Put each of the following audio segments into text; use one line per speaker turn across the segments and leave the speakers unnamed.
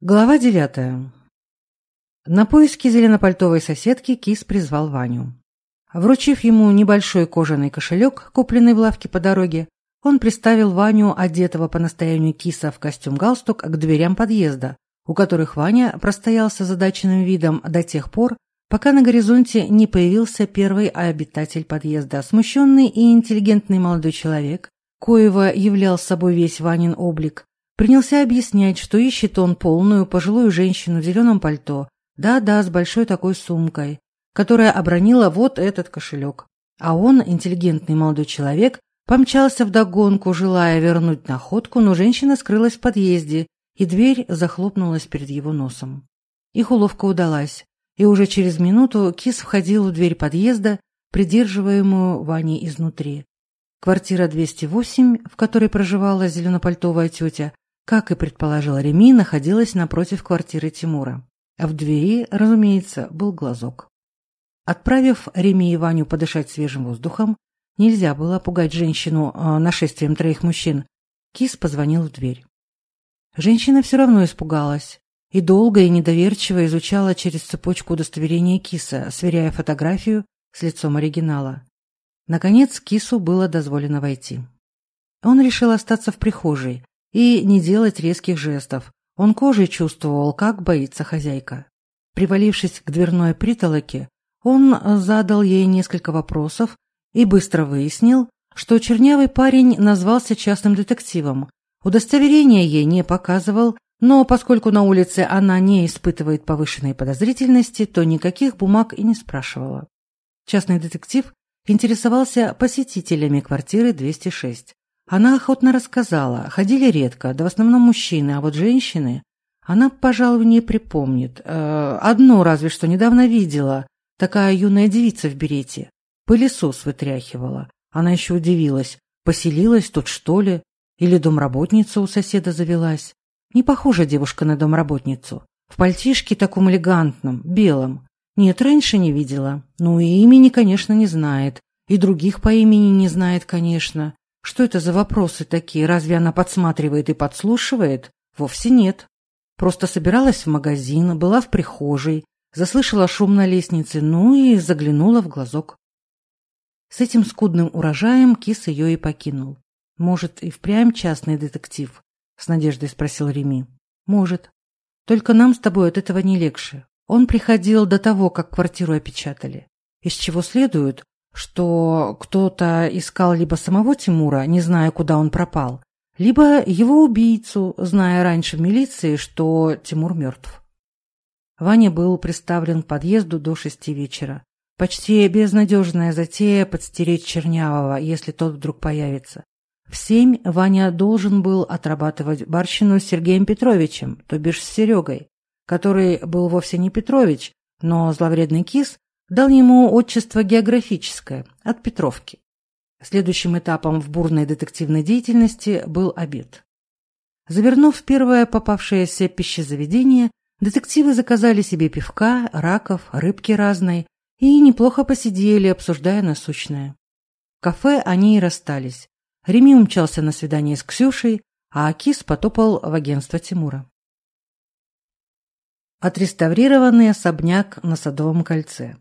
Глава девятая. На поиски зеленопальтовой соседки Кис призвал Ваню. Вручив ему небольшой кожаный кошелек, купленный в лавке по дороге, он приставил Ваню, одетого по настоянию Киса в костюм-галстук, к дверям подъезда, у которых Ваня простоял с озадаченным видом до тех пор, пока на горизонте не появился первый обитатель подъезда, смущенный и интеллигентный молодой человек, коего являл собой весь Ванин облик, принялся объяснять, что ищет он полную пожилую женщину в зеленом пальто, да-да, с большой такой сумкой, которая обронила вот этот кошелек. А он, интеллигентный молодой человек, помчался вдогонку, желая вернуть находку, но женщина скрылась в подъезде, и дверь захлопнулась перед его носом. Их уловка удалась, и уже через минуту кис входил в дверь подъезда, придерживаемую Ваней изнутри. Квартира 208, в которой проживала зеленопальтовая тетя, как и предположил Реми, находилась напротив квартиры Тимура. а В двери, разумеется, был глазок. Отправив Реми и Ваню подышать свежим воздухом, нельзя было пугать женщину а, нашествием троих мужчин, Кис позвонил в дверь. Женщина все равно испугалась и долго и недоверчиво изучала через цепочку удостоверения Киса, сверяя фотографию с лицом оригинала. Наконец Кису было дозволено войти. Он решил остаться в прихожей, и не делать резких жестов. Он кожей чувствовал, как боится хозяйка. Привалившись к дверной притолоке, он задал ей несколько вопросов и быстро выяснил, что чернявый парень назвался частным детективом. Удостоверение ей не показывал, но поскольку на улице она не испытывает повышенной подозрительности, то никаких бумаг и не спрашивала. Частный детектив интересовался посетителями квартиры 206. Она охотно рассказала, ходили редко, да в основном мужчины, а вот женщины она, пожалуй, не припомнит. Э, одну разве что недавно видела, такая юная девица в берете. Пылесос вытряхивала. Она еще удивилась, поселилась тут что ли? Или домработница у соседа завелась? Не похожа девушка на домработницу. В пальтишке таком элегантном, белом. Нет, раньше не видела. Ну и имени, конечно, не знает. И других по имени не знает, конечно. Что это за вопросы такие? Разве она подсматривает и подслушивает? Вовсе нет. Просто собиралась в магазин, была в прихожей, заслышала шум на лестнице, ну и заглянула в глазок. С этим скудным урожаем кис ее и покинул. Может, и впрямь частный детектив? С надеждой спросил Реми. Может. Только нам с тобой от этого не легче. Он приходил до того, как квартиру опечатали. Из чего следует, что-то кто искал либо самого Тимура, не зная, куда он пропал, либо его убийцу, зная раньше в милиции, что Тимур мертв. Ваня был приставлен к подъезду до шести вечера. Почти безнадежная затея подстеречь Чернявого, если тот вдруг появится. В семь Ваня должен был отрабатывать барщину с Сергеем Петровичем, то бишь с Серегой, который был вовсе не Петрович, но зловредный кис, дал ему отчество географическое от Петровки. Следующим этапом в бурной детективной деятельности был обед. Завернув первое попавшееся пищезаведение, детективы заказали себе пивка, раков, рыбки разной и неплохо посидели, обсуждая насущное. В кафе они и расстались. Реми умчался на свидание с Ксюшей, а Акис потопал в агентство Тимура. Отреставрированный особняк на Садовом кольце.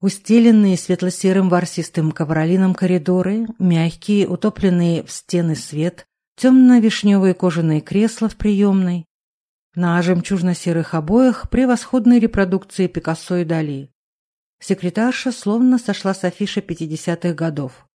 Устеленные светло-серым ворсистым ковролином коридоры, мягкие, утопленные в стены свет, темно-вишневые кожаные кресла в приемной. На жемчужно-серых обоях превосходные репродукции Пикассо и Дали. Секретарша словно сошла с афиши 50-х годов.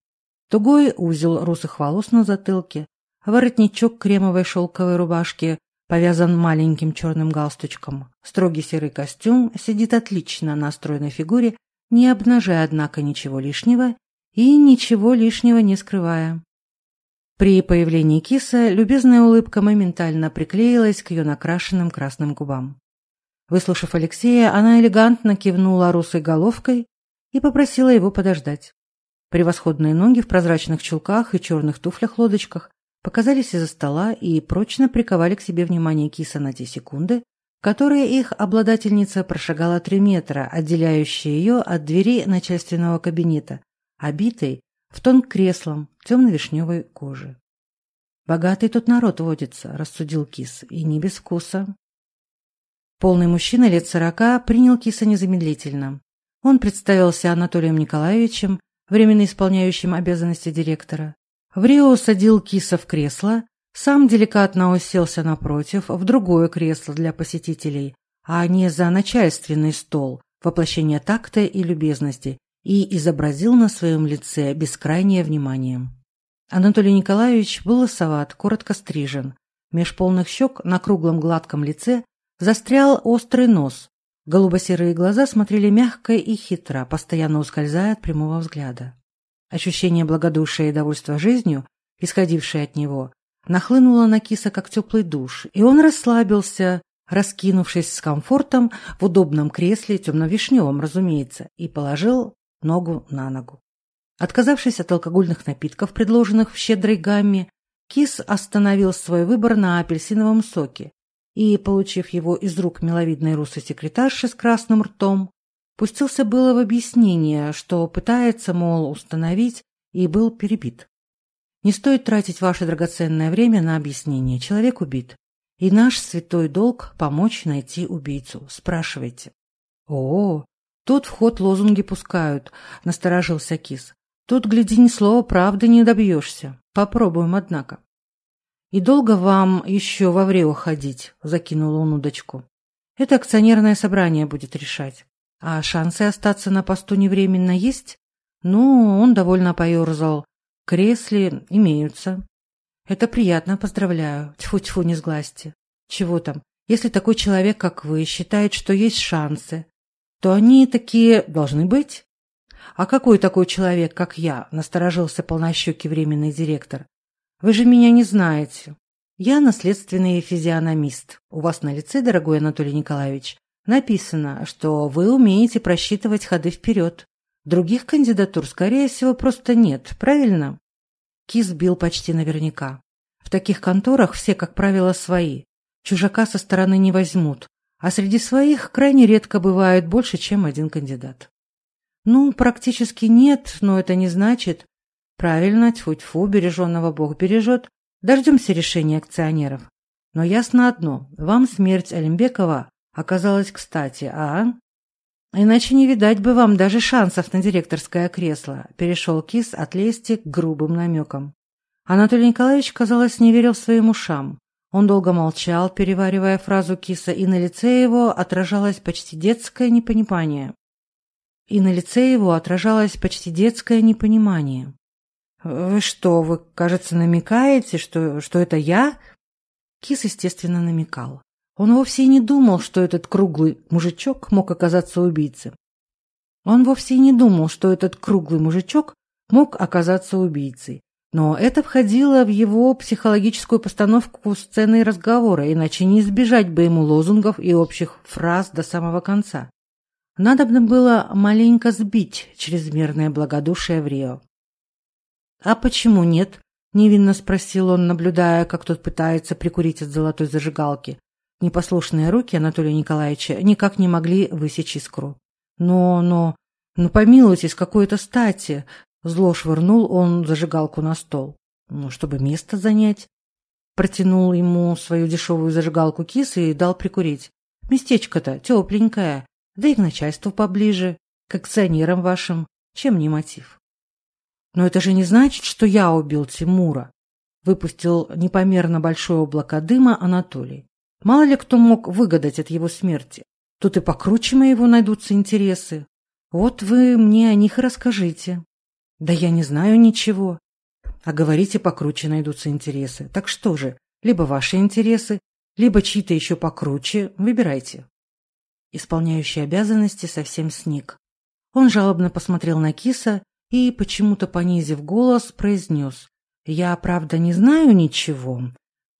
Тугой узел русых волос на затылке, воротничок кремовой шелковой рубашки повязан маленьким черным галстучком. Строгий серый костюм сидит отлично на стройной фигуре не обнажая, однако, ничего лишнего и ничего лишнего не скрывая. При появлении киса любезная улыбка моментально приклеилась к ее накрашенным красным губам. Выслушав Алексея, она элегантно кивнула русой головкой и попросила его подождать. Превосходные ноги в прозрачных чулках и черных туфлях-лодочках показались из-за стола и прочно приковали к себе внимание киса на те секунды, которая их обладательница прошагала три метра, отделяющие ее от двери начальственного кабинета, обитой в тон креслом темно-вишневой кожи. «Богатый тут народ водится», — рассудил кис, — «и не без вкуса». Полный мужчина лет сорока принял киса незамедлительно. Он представился Анатолием Николаевичем, временно исполняющим обязанности директора. В Рио садил киса в кресло, сам деликатно уселся напротив, в другое кресло для посетителей, а не за начальственный стол, воплощение такта и любезности, и изобразил на своем лице бескрайнее внимание. Анатолий Николаевич был лосоват, коротко стрижен. Меж полных щек на круглом гладком лице застрял острый нос. Голубо-серые глаза смотрели мягко и хитро, постоянно ускользая от прямого взгляда. Ощущение благодушия и довольства жизнью, исходившее от него, нахлынуло на киса, как теплый душ, и он расслабился, раскинувшись с комфортом в удобном кресле, темно-вишневом, разумеется, и положил ногу на ногу. Отказавшись от алкогольных напитков, предложенных в щедрой гамме, Кис остановил свой выбор на апельсиновом соке и, получив его из рук миловидной русой секретарши с красным ртом, пустился было в объяснение, что пытается, мол, установить, и был перебит. Не стоит тратить ваше драгоценное время на объяснение. Человек убит. И наш святой долг – помочь найти убийцу. Спрашивайте. О, тут в ход лозунги пускают, насторожился Кис. Тут, гляди, ни слова правды не добьешься. Попробуем, однако. И долго вам еще во врео ходить, закинул он удочку. Это акционерное собрание будет решать. А шансы остаться на посту невременно есть? Ну, он довольно поерзал. Кресле имеются. Это приятно, поздравляю. Тьфу-тьфу, не сглазьте. Чего там? Если такой человек, как вы, считает, что есть шансы, то они такие должны быть. «А какой такой человек, как я?» – насторожился полнощекий временный директор. «Вы же меня не знаете. Я наследственный физиономист. У вас на лице, дорогой Анатолий Николаевич, написано, что вы умеете просчитывать ходы вперед. Других кандидатур, скорее всего, просто нет, правильно? Кис бил почти наверняка. В таких конторах все, как правило, свои. Чужака со стороны не возьмут, а среди своих крайне редко бывает больше, чем один кандидат. Ну, практически нет, но это не значит. Правильно, тьфу-тьфу, береженного Бог бережет. Дождемся решения акционеров. Но ясно одно, вам смерть Олимбекова оказалась кстати, а? Иначе не видать бы вам даже шансов на директорское кресло, перешел Кис от лести к грубым намекам. Анатолий Николаевич, казалось, не верил своим ушам. Он долго молчал, переваривая фразу Киса, и на лице его отражалось почти детское непонимание и на лице его отражалось почти детское непонимание. «Вы что, вы, кажется, намекаете, что, что это Он вовсе и не думал, что этот круглый мужичок мог оказаться убийцей. Он вовсе и не думал, что этот круглый мужичок мог оказаться убийцей. Но это входило в его психологическую постановку сцены разговора, иначе не избежать бы ему лозунгов и общих фраз до самого конца. Надобно было маленько сбить чрезмерное благодушие в Рио. «А почему нет?» – невинно спросил он, наблюдая, как тот пытается прикурить от золотой зажигалки. Непослушные руки Анатолия Николаевича никак не могли высечь искру. «Но, но, ну помилуйтесь, какой-то стати!» Зло швырнул он зажигалку на стол. «Ну, чтобы место занять». Протянул ему свою дешевую зажигалку кис и дал прикурить. «Местечко-то тепленькое, да и к начальству поближе, к акционерам вашим, чем не мотив». «Но это же не значит, что я убил Тимура», выпустил непомерно большое облако дыма Анатолий. Мало ли кто мог выгадать от его смерти. Тут и покруче моего найдутся интересы. Вот вы мне о них и расскажите. Да я не знаю ничего. А говорите, покруче найдутся интересы. Так что же, либо ваши интересы, либо чьи-то еще покруче. Выбирайте. Исполняющий обязанности совсем сник. Он жалобно посмотрел на киса и, почему-то понизив голос, произнес. «Я, правда, не знаю ничего.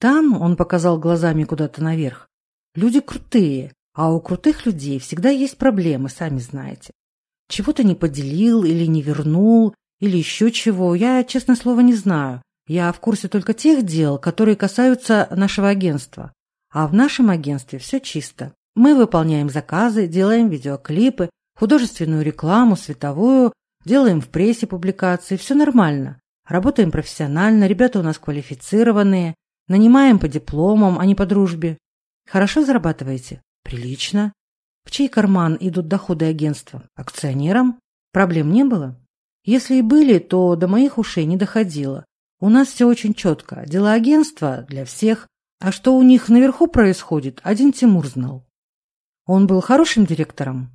Там он показал глазами куда-то наверх. Люди крутые, а у крутых людей всегда есть проблемы, сами знаете. Чего-то не поделил или не вернул, или еще чего, я, честное слово, не знаю. Я в курсе только тех дел, которые касаются нашего агентства. А в нашем агентстве все чисто. Мы выполняем заказы, делаем видеоклипы, художественную рекламу, световую, делаем в прессе публикации, все нормально. Работаем профессионально, ребята у нас квалифицированные, Нанимаем по дипломам, а не по дружбе. Хорошо зарабатываете? Прилично. В чей карман идут доходы агентства? Акционерам? Проблем не было? Если и были, то до моих ушей не доходило. У нас все очень четко. Дела агентства для всех. А что у них наверху происходит, один Тимур знал. Он был хорошим директором?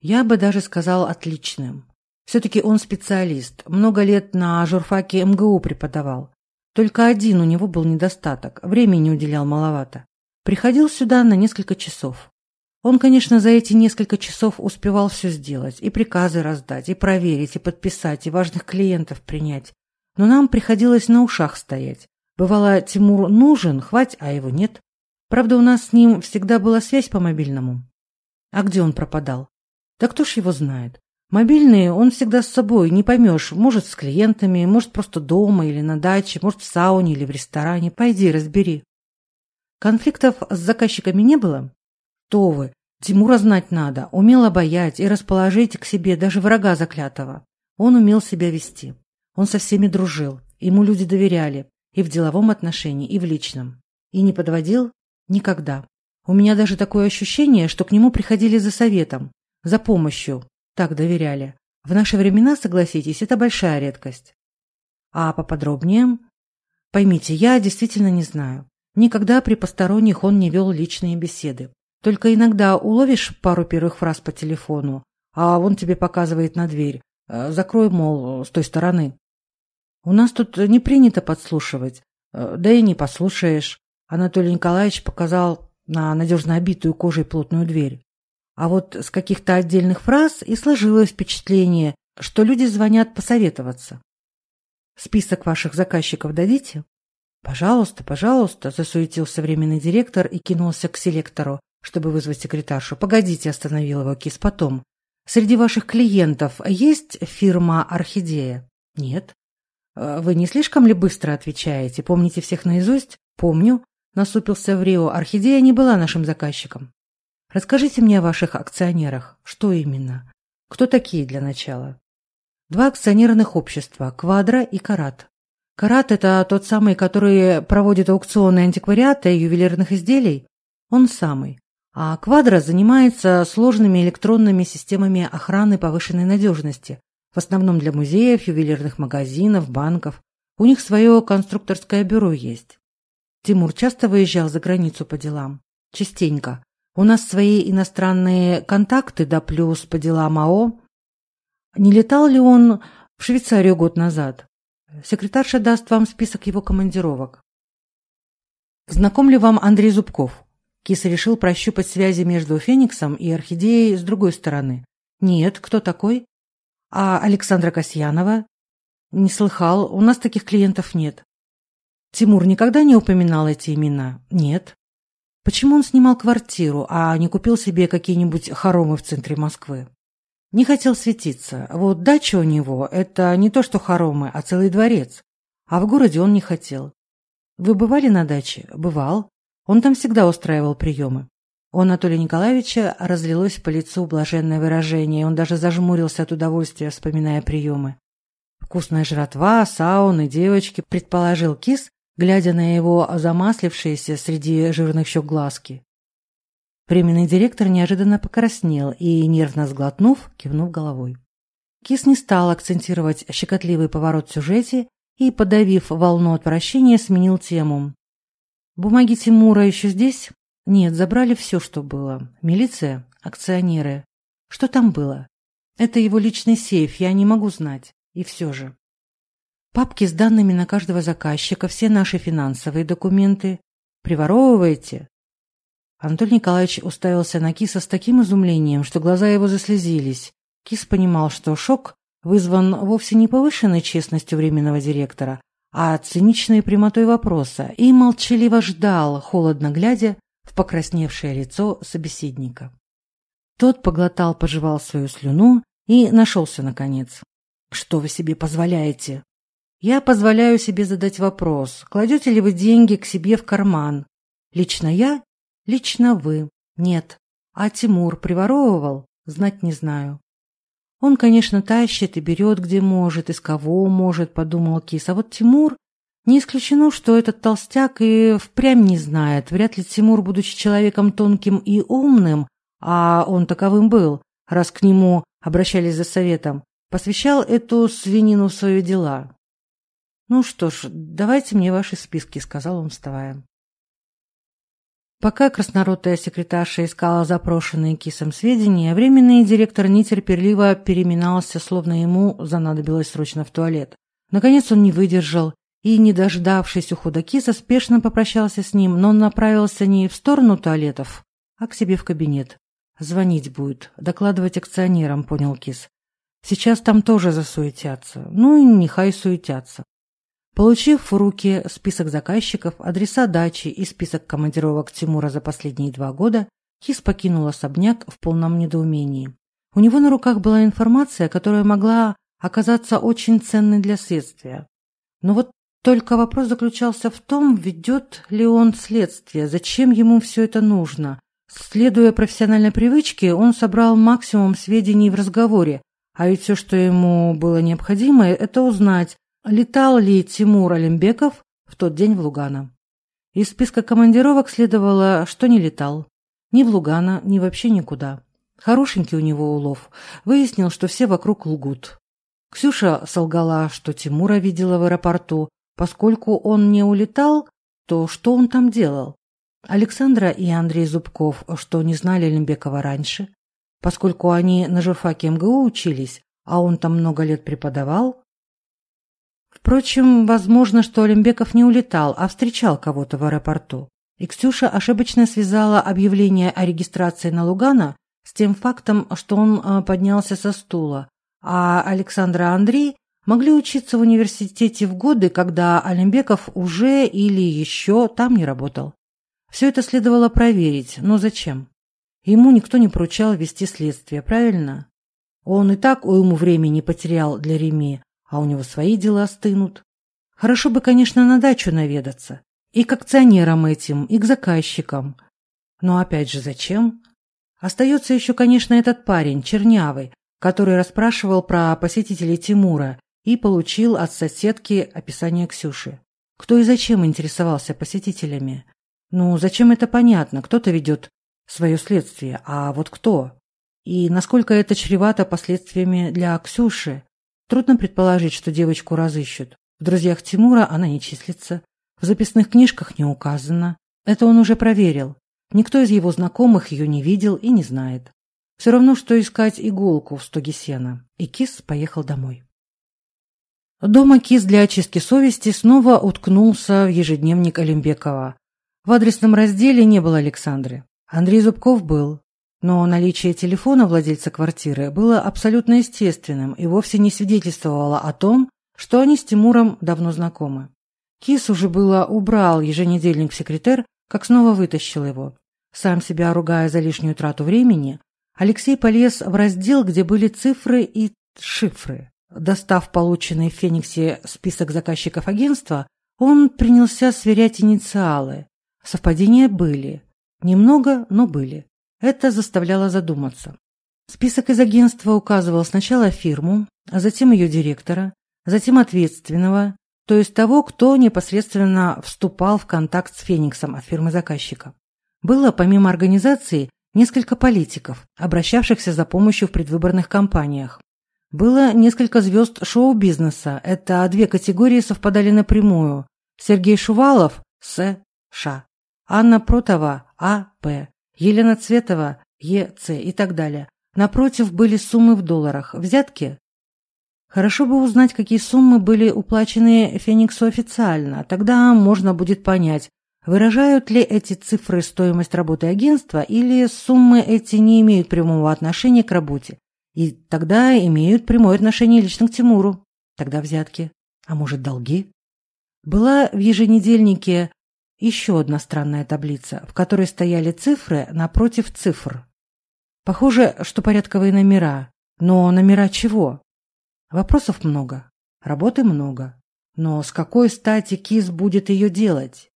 Я бы даже сказал отличным. Все-таки он специалист. Много лет на журфаке МГУ преподавал. Только один у него был недостаток – времени уделял маловато. Приходил сюда на несколько часов. Он, конечно, за эти несколько часов успевал все сделать, и приказы раздать, и проверить, и подписать, и важных клиентов принять. Но нам приходилось на ушах стоять. Бывало, Тимур нужен, хвать, а его нет. Правда, у нас с ним всегда была связь по мобильному. А где он пропадал? Да кто ж его знает? Мобильные он всегда с собой, не поймешь, может, с клиентами, может, просто дома или на даче, может, в сауне или в ресторане. Пойди, разбери. Конфликтов с заказчиками не было? То вы, Тимура знать надо, умел обаять и расположить к себе даже врага заклятого. Он умел себя вести. Он со всеми дружил, ему люди доверяли, и в деловом отношении, и в личном. И не подводил? Никогда. У меня даже такое ощущение, что к нему приходили за советом, за помощью, так доверяли. В наши времена, согласитесь, это большая редкость. А поподробнее? Поймите, я действительно не знаю. Никогда при посторонних он не вел личные беседы. Только иногда уловишь пару первых фраз по телефону, а он тебе показывает на дверь. Э, закрой, мол, с той стороны. У нас тут не принято подслушивать. Э, да и не послушаешь. Анатолий Николаевич показал на надежно обитую кожей плотную дверь. А вот с каких-то отдельных фраз и сложилось впечатление, что люди звонят посоветоваться. «Список ваших заказчиков дадите?» «Пожалуйста, пожалуйста», – засуетился временный директор и кинулся к селектору, чтобы вызвать секретаршу. «Погодите», – остановил его кис потом. «Среди ваших клиентов есть фирма «Орхидея»?» «Нет». Э, «Вы не слишком ли быстро отвечаете? Помните всех наизусть?» «Помню», – насупился в Рио. «Орхидея не была нашим заказчиком». Расскажите мне о ваших акционерах. Что именно? Кто такие для начала? Два акционерных общества – Квадра и Карат. Карат – это тот самый, который проводит аукционы антиквариата и ювелирных изделий? Он самый. А Квадра занимается сложными электронными системами охраны повышенной надежности, в основном для музеев, ювелирных магазинов, банков. У них свое конструкторское бюро есть. Тимур часто выезжал за границу по делам? Частенько. У нас свои иностранные контакты, да плюс по делам АО. Не летал ли он в Швейцарию год назад? Секретарша даст вам список его командировок. Знаком ли вам Андрей Зубков? Киса решил прощупать связи между Фениксом и Орхидеей с другой стороны. Нет, кто такой? А Александра Касьянова? Не слыхал, у нас таких клиентов нет. Тимур никогда не упоминал эти имена? Нет. Почему он снимал квартиру, а не купил себе какие-нибудь хоромы в центре Москвы? Не хотел светиться. Вот дача у него – это не то что хоромы, а целый дворец. А в городе он не хотел. Вы бывали на даче? Бывал. Он там всегда устраивал приемы. У Анатолия Николаевича разлилось по лицу блаженное выражение, он даже зажмурился от удовольствия, вспоминая приемы. Вкусная жратва, сауны, девочки, предположил Кис, глядя на его замаслившиеся среди жирных щек глазки. Временный директор неожиданно покраснел и, нервно сглотнув, кивнув головой. Кис не стал акцентировать щекотливый поворот в сюжете и, подавив волну отвращения, сменил тему. «Бумаги Тимура еще здесь?» «Нет, забрали все, что было. Милиция, акционеры. Что там было?» «Это его личный сейф, я не могу знать. И все же». Папки с данными на каждого заказчика, все наши финансовые документы. Приворовываете?» Анатолий Николаевич уставился на киса с таким изумлением, что глаза его заслезились. Кис понимал, что шок вызван вовсе не повышенной честностью временного директора, а циничной прямотой вопроса, и молчаливо ждал, холодно глядя в покрасневшее лицо собеседника. Тот поглотал, пожевал свою слюну и нашелся наконец. «Что вы себе позволяете?» Я позволяю себе задать вопрос, кладете ли вы деньги к себе в карман? Лично я? Лично вы? Нет. А Тимур приворовывал? Знать не знаю. Он, конечно, тащит и берет, где может, из кого может, подумал Кис. А вот Тимур... Не исключено, что этот толстяк и впрямь не знает. Вряд ли Тимур, будучи человеком тонким и умным, а он таковым был, раз к нему обращались за советом, посвящал эту свинину в свои дела. Ну что ж, давайте мне ваши списки, сказал он, вставая. Пока красноротая секретарша искала запрошенные кисом сведения, временный директор нетерпеливо переминался, словно ему занадобилось срочно в туалет. Наконец он не выдержал и, не дождавшись ухода киса, спешно попрощался с ним, но он направился не в сторону туалетов, а к себе в кабинет. «Звонить будет, докладывать акционерам», — понял кис. «Сейчас там тоже засуетятся. Ну и нехай суетятся. Получив в руки список заказчиков, адреса дачи и список командировок Тимура за последние два года, Кис покинул особняк в полном недоумении. У него на руках была информация, которая могла оказаться очень ценной для следствия. Но вот только вопрос заключался в том, ведет ли он следствие, зачем ему все это нужно. Следуя профессиональной привычке, он собрал максимум сведений в разговоре, а ведь все, что ему было необходимо, это узнать, Летал ли Тимур Олимбеков в тот день в Лугано? Из списка командировок следовало, что не летал. Ни в Лугано, ни вообще никуда. Хорошенький у него улов. Выяснил, что все вокруг лгут. Ксюша солгала, что Тимура видела в аэропорту. Поскольку он не улетал, то что он там делал? Александра и Андрей Зубков, что не знали Лембекова раньше, поскольку они на журфаке МГУ учились, а он там много лет преподавал, Впрочем, возможно, что Олимбеков не улетал, а встречал кого-то в аэропорту. И Ксюша ошибочно связала объявление о регистрации на Лугана с тем фактом, что он э, поднялся со стула, а Александра Андрей могли учиться в университете в годы, когда Олимбеков уже или еще там не работал. Все это следовало проверить, но зачем? Ему никто не поручал вести следствие, правильно? Он и так уйму времени потерял для Реми, а у него свои дела стынут. Хорошо бы, конечно, на дачу наведаться. И к акционерам этим, и к заказчикам. Но опять же, зачем? Остается еще, конечно, этот парень, чернявый, который расспрашивал про посетителей Тимура и получил от соседки описание Ксюши. Кто и зачем интересовался посетителями? Ну, зачем это понятно, кто-то ведет свое следствие, а вот кто? И насколько это чревато последствиями для Ксюши? Трудно предположить, что девочку разыщут. В друзьях Тимура она не числится. В записных книжках не указано. Это он уже проверил. Никто из его знакомых ее не видел и не знает. Все равно, что искать иголку в стоге сена. И Кис поехал домой. Дома Кис для очистки совести снова уткнулся в ежедневник Олимбекова. В адресном разделе не было Александры. Андрей Зубков был. Но наличие телефона владельца квартиры было абсолютно естественным и вовсе не свидетельствовало о том, что они с Тимуром давно знакомы. Кис уже было убрал еженедельник-секретер, как снова вытащил его. Сам себя ругая за лишнюю трату времени, Алексей полез в раздел, где были цифры и шифры. Достав полученный в «Фениксе» список заказчиков агентства, он принялся сверять инициалы. Совпадения были. Немного, но были. Это заставляло задуматься. Список из агентства указывал сначала фирму, а затем ее директора, затем ответственного, то есть того, кто непосредственно вступал в контакт с Фениксом от фирмы заказчика. Было, помимо организации, несколько политиков, обращавшихся за помощью в предвыборных кампаниях. Было несколько звезд шоу-бизнеса, это две категории совпадали напрямую. Сергей Шувалов – С. Ш. Анна Протова – А. П. Елена Цветова, ЕЦ и так далее. Напротив были суммы в долларах, взятки. Хорошо бы узнать, какие суммы были уплачены Фениксу официально, тогда можно будет понять, выражают ли эти цифры стоимость работы агентства или суммы эти не имеют прямого отношения к работе. И тогда имеют прямое отношение лично к Тимуру. Тогда взятки. А может, долги? Была в еженедельнике еще одна странная таблица, в которой стояли цифры напротив цифр. Похоже, что порядковые номера. Но номера чего? Вопросов много, работы много. Но с какой стати КИС будет ее делать?